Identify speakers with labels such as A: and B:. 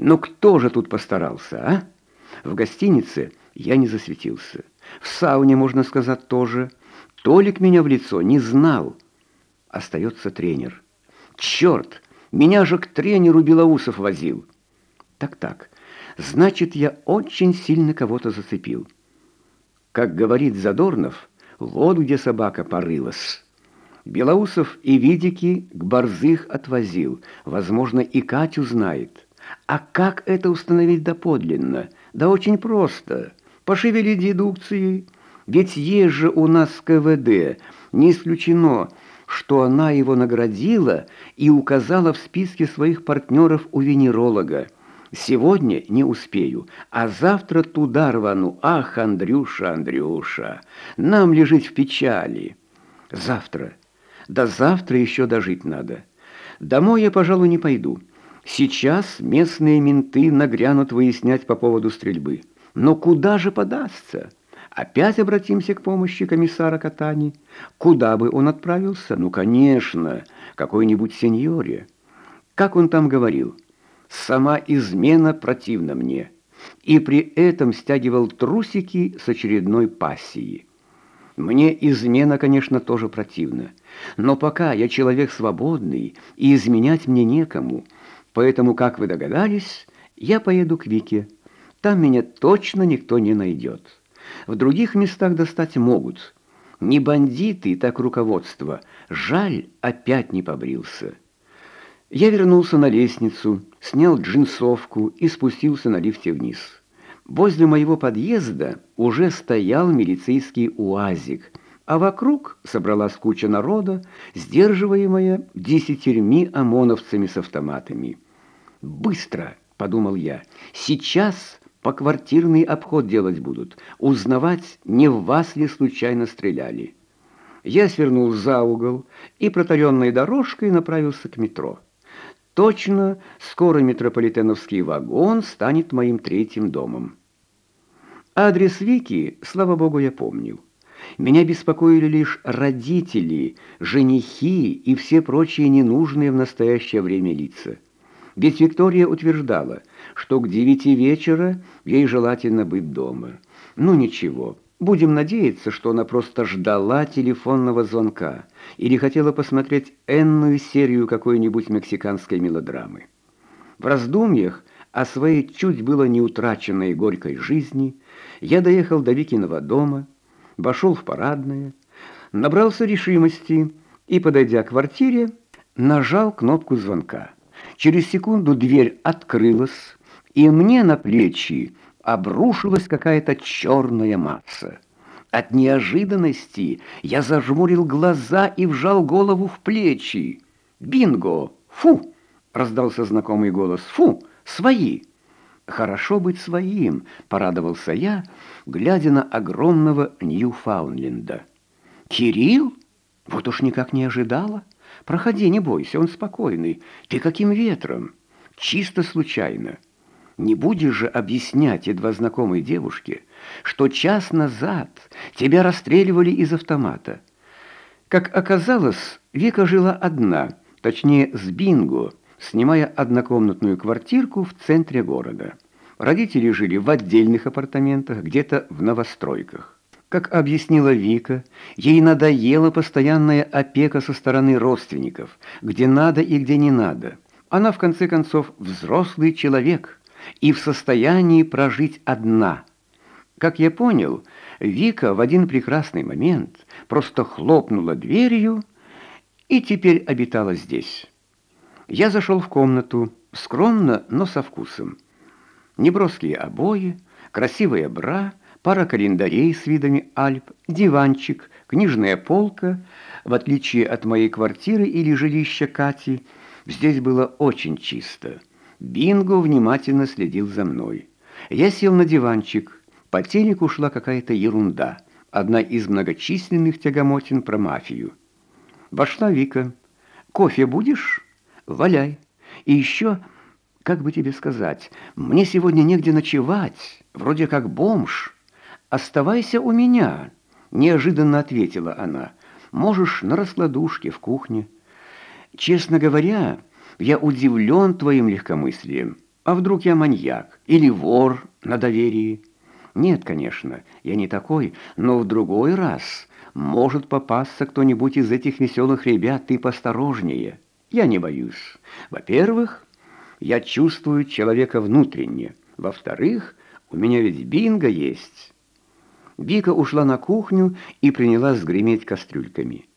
A: Но кто же тут постарался, а? В гостинице я не засветился. В сауне, можно сказать, тоже. Толик меня в лицо не знал. Остается тренер. Черт, меня же к тренеру Белоусов возил. Так-так, значит, я очень сильно кого-то зацепил. Как говорит Задорнов, вот где собака порылась. Белоусов и Видики к Борзых отвозил. Возможно, и Катю знает. А как это установить доподлинно? Да очень просто. Пошевели дедукцией. Ведь есть же у нас КВД. Не исключено, что она его наградила и указала в списке своих партнеров у венеролога. Сегодня не успею, а завтра туда рвану. Ах, Андрюша, Андрюша, нам лежить в печали. Завтра. Да завтра еще дожить надо. Домой я, пожалуй, не пойду. Сейчас местные менты нагрянут выяснять по поводу стрельбы. Но куда же подастся? Опять обратимся к помощи комиссара Катани. Куда бы он отправился? Ну, конечно, какой-нибудь сеньоре. Как он там говорил? Сама измена противна мне. И при этом стягивал трусики с очередной пассии. Мне измена, конечно, тоже противна. Но пока я человек свободный, и изменять мне некому. Поэтому, как вы догадались, я поеду к Вике. Там меня точно никто не найдет. В других местах достать могут. Не бандиты, так руководство. Жаль, опять не побрился. Я вернулся на лестницу, снял джинсовку и спустился на лифте вниз. Возле моего подъезда уже стоял милицейский УАЗик, а вокруг собралась куча народа, сдерживаемая десятерми ОМОНовцами с автоматами. «Быстро!» — подумал я. «Сейчас поквартирный обход делать будут, узнавать, не в вас ли случайно стреляли». Я свернул за угол и протаренной дорожкой направился к метро. Точно, скоро метрополитеновский вагон станет моим третьим домом. Адрес Вики, слава богу, я помнил. Меня беспокоили лишь родители, женихи и все прочие ненужные в настоящее время лица. Ведь Виктория утверждала, что к девяти вечера ей желательно быть дома. Ну ничего, будем надеяться, что она просто ждала телефонного звонка или хотела посмотреть энную серию какой-нибудь мексиканской мелодрамы. В раздумьях о своей чуть было не утраченной горькой жизни я доехал до Викиного дома, вошел в парадное, набрался решимости и, подойдя к квартире, нажал кнопку звонка. Через секунду дверь открылась, и мне на плечи обрушилась какая-то черная масса. От неожиданности я зажмурил глаза и вжал голову в плечи. «Бинго! Фу!» — раздался знакомый голос. «Фу! Свои!» «Хорошо быть своим», — порадовался я, глядя на огромного Ньюфаундленда. «Кирилл? Вот уж никак не ожидала. Проходи, не бойся, он спокойный. Ты каким ветром? Чисто случайно. Не будешь же объяснять едва знакомой девушке, что час назад тебя расстреливали из автомата. Как оказалось, Вика жила одна, точнее с Бинго, снимая однокомнатную квартирку в центре города. Родители жили в отдельных апартаментах, где-то в новостройках. Как объяснила Вика, ей надоела постоянная опека со стороны родственников, где надо и где не надо. Она, в конце концов, взрослый человек и в состоянии прожить одна. Как я понял, Вика в один прекрасный момент просто хлопнула дверью и теперь обитала здесь. Я зашел в комнату, скромно, но со вкусом. Неброские обои, красивая бра, пара календарей с видами Альп, диванчик, книжная полка. В отличие от моей квартиры или жилища Кати, здесь было очень чисто. Бинго внимательно следил за мной. Я сел на диванчик. По телеку шла какая-то ерунда. Одна из многочисленных тягомотин про мафию. Вошла Вика. «Кофе будешь?» Валяй. И еще, как бы тебе сказать, мне сегодня негде ночевать, вроде как бомж. Оставайся у меня, неожиданно ответила она. Можешь на раскладушке в кухне. Честно говоря, я удивлен твоим легкомыслием. А вдруг я маньяк или вор на доверии? Нет, конечно, я не такой, но в другой раз может попасться кто-нибудь из этих веселых ребят, ты посторожнее. Я не боюсь. Во-первых, я чувствую человека внутренне. Во-вторых, у меня ведь бинго есть». Вика ушла на кухню и принялась греметь кастрюльками.